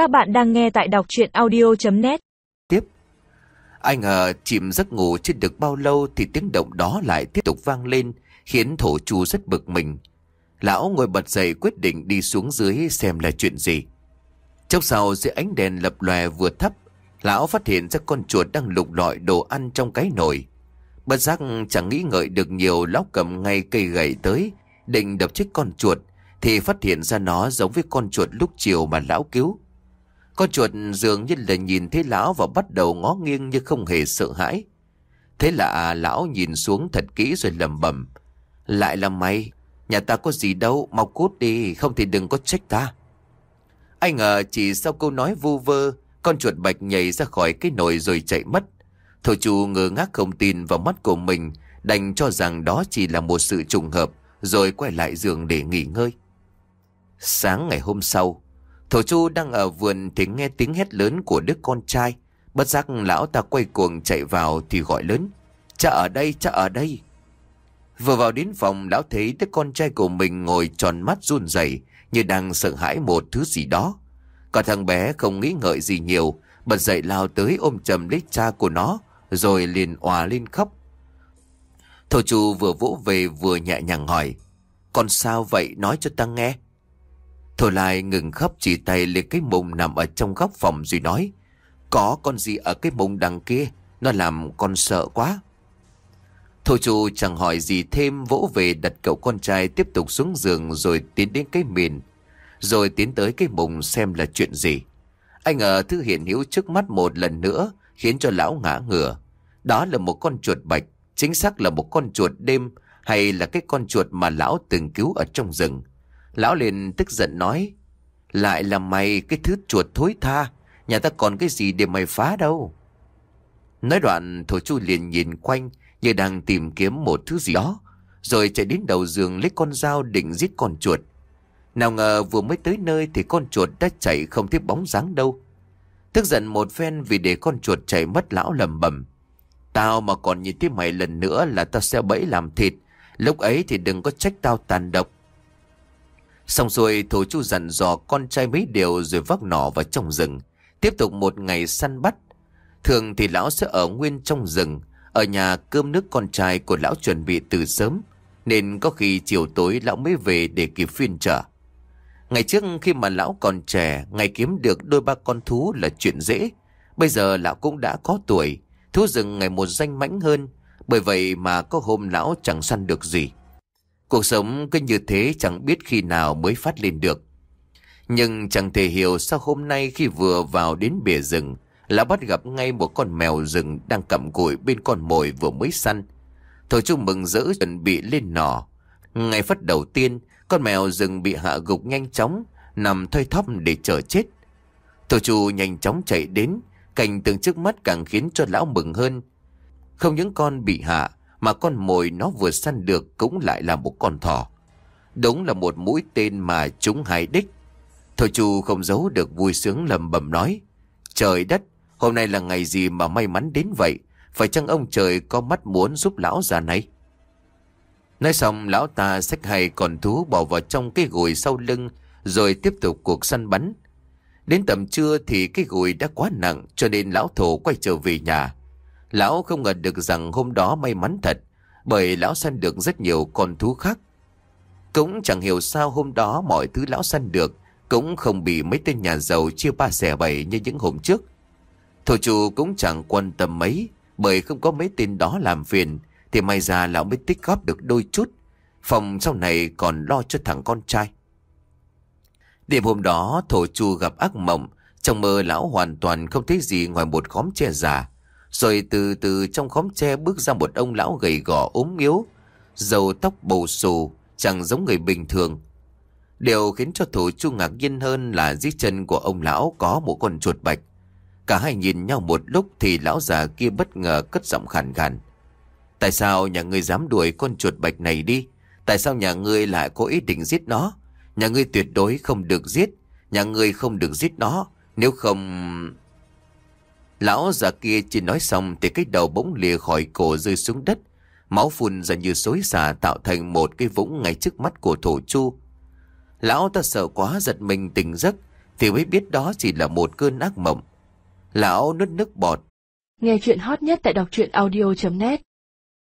Các bạn đang nghe tại đọc chuyện audio.net Tiếp Anh ngờ chìm giấc ngủ chưa được bao lâu thì tiếng động đó lại tiếp tục vang lên khiến thổ chu rất bực mình. Lão ngồi bật dậy quyết định đi xuống dưới xem là chuyện gì. Trong sau dưới ánh đèn lập lòe vừa thấp, lão phát hiện ra con chuột đang lục lọi đồ ăn trong cái nồi. Bất giác chẳng nghĩ ngợi được nhiều lão cầm ngay cây gậy tới, định đập chết con chuột, thì phát hiện ra nó giống với con chuột lúc chiều mà lão cứu. Con chuột dường như là nhìn thấy lão và bắt đầu ngó nghiêng như không hề sợ hãi. Thế là lão nhìn xuống thật kỹ rồi lầm bẩm Lại là mày, nhà ta có gì đâu, mau cút đi, không thì đừng có trách ta. Anh ngờ chỉ sau câu nói vu vơ, con chuột bạch nhảy ra khỏi cái nồi rồi chạy mất. Thổ chủ ngơ ngác không tin vào mắt của mình, đành cho rằng đó chỉ là một sự trùng hợp, rồi quay lại giường để nghỉ ngơi. Sáng ngày hôm sau, Thổ Chu đang ở vườn thì nghe tiếng hét lớn của đứa con trai. Bất giác lão ta quay cuồng chạy vào thì gọi lớn. Cha ở đây, cha ở đây. Vừa vào đến phòng, lão thấy đứa con trai của mình ngồi tròn mắt run rẩy như đang sợ hãi một thứ gì đó. Cả thằng bé không nghĩ ngợi gì nhiều, bật dậy lao tới ôm chầm lấy cha của nó, rồi liền òa lên khóc. Thổ Chu vừa vỗ về vừa nhẹ nhàng hỏi. Con sao vậy, nói cho ta nghe. Thổ lại ngừng khóc chỉ tay lên cái mông nằm ở trong góc phòng rồi nói. Có con gì ở cái mông đằng kia, nó làm con sợ quá. Thổ chủ chẳng hỏi gì thêm vỗ về đặt cậu con trai tiếp tục xuống giường rồi tiến đến cái miền. Rồi tiến tới cái mùng xem là chuyện gì. Anh ở thứ hiện hữu trước mắt một lần nữa khiến cho lão ngã ngửa. Đó là một con chuột bạch, chính xác là một con chuột đêm hay là cái con chuột mà lão từng cứu ở trong rừng. Lão liền tức giận nói, Lại là mày cái thứ chuột thối tha, Nhà ta còn cái gì để mày phá đâu? Nói đoạn, thổ chu liền nhìn quanh Như đang tìm kiếm một thứ gì đó, Rồi chạy đến đầu giường lấy con dao định giết con chuột. Nào ngờ vừa mới tới nơi Thì con chuột đã chạy không thấy bóng dáng đâu. Tức giận một phen vì để con chuột chạy mất lão lầm bầm. Tao mà còn nhìn thấy mày lần nữa là tao sẽ bẫy làm thịt, Lúc ấy thì đừng có trách tao tàn độc Xong rồi thổ chu dặn dò con trai mấy điều rồi vác nỏ vào trong rừng. Tiếp tục một ngày săn bắt. Thường thì lão sẽ ở nguyên trong rừng. Ở nhà cơm nước con trai của lão chuẩn bị từ sớm. Nên có khi chiều tối lão mới về để kịp phiên trở. Ngày trước khi mà lão còn trẻ, ngày kiếm được đôi ba con thú là chuyện dễ. Bây giờ lão cũng đã có tuổi, thú rừng ngày một danh mãnh hơn. Bởi vậy mà có hôm lão chẳng săn được gì. Cuộc sống cứ như thế chẳng biết khi nào mới phát lên được. Nhưng chẳng thể hiểu sao hôm nay khi vừa vào đến bìa rừng, là bắt gặp ngay một con mèo rừng đang cầm cùi bên con mồi vừa mới săn. Thổ chung mừng rỡ chuẩn bị lên nỏ. Ngày phát đầu tiên, con mèo rừng bị hạ gục nhanh chóng, nằm thoi thóp để chờ chết. Thổ chu nhanh chóng chạy đến, cảnh tượng trước mắt càng khiến cho lão mừng hơn. Không những con bị hạ, mà con mồi nó vừa săn được cũng lại là một con thỏ. Đúng là một mũi tên mà chúng hai đích. Thôi chu không giấu được vui sướng lầm bầm nói. Trời đất, hôm nay là ngày gì mà may mắn đến vậy? Phải chăng ông trời có mắt muốn giúp lão già này? Nói xong lão ta xách hai con thú bỏ vào trong cái gùi sau lưng rồi tiếp tục cuộc săn bắn. Đến tầm trưa thì cái gùi đã quá nặng cho nên lão thổ quay trở về nhà. Lão không ngờ được rằng hôm đó may mắn thật, bởi lão săn được rất nhiều con thú khác. Cũng chẳng hiểu sao hôm đó mọi thứ lão săn được cũng không bị mấy tên nhà giàu chia ba xẻ bảy như những hôm trước. Thổ chủ cũng chẳng quan tâm mấy, bởi không có mấy tên đó làm phiền, thì may ra lão mới tích góp được đôi chút. Phòng sau này còn lo cho thằng con trai. Đêm hôm đó, thổ chu gặp ác mộng, trong mơ lão hoàn toàn không thấy gì ngoài một khóm tre già. Rồi từ từ trong khóm tre bước ra một ông lão gầy gò ốm yếu, dầu tóc bầu xù, chẳng giống người bình thường. Điều khiến cho thủ chu ngạc nhiên hơn là dưới chân của ông lão có một con chuột bạch. Cả hai nhìn nhau một lúc thì lão già kia bất ngờ cất giọng khàn khàn. Tại sao nhà ngươi dám đuổi con chuột bạch này đi? Tại sao nhà ngươi lại có ý định giết nó? Nhà ngươi tuyệt đối không được giết. Nhà ngươi không được giết nó. Nếu không... Lão già kia chỉ nói xong thì cái đầu bỗng lìa khỏi cổ rơi xuống đất. Máu phun ra như xối xả tạo thành một cái vũng ngay trước mắt của thổ chu. Lão ta sợ quá giật mình tỉnh giấc thì mới biết đó chỉ là một cơn ác mộng. Lão nuốt nước bọt. Nghe chuyện hot nhất tại đọc truyện audio.net